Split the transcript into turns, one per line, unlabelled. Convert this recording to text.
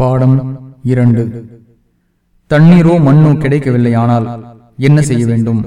பாடம் இரண்டு. தண்ணீரோ மண்ணோ கிடைக்கவில்லை ஆனால் என்ன செய்ய வேண்டும்?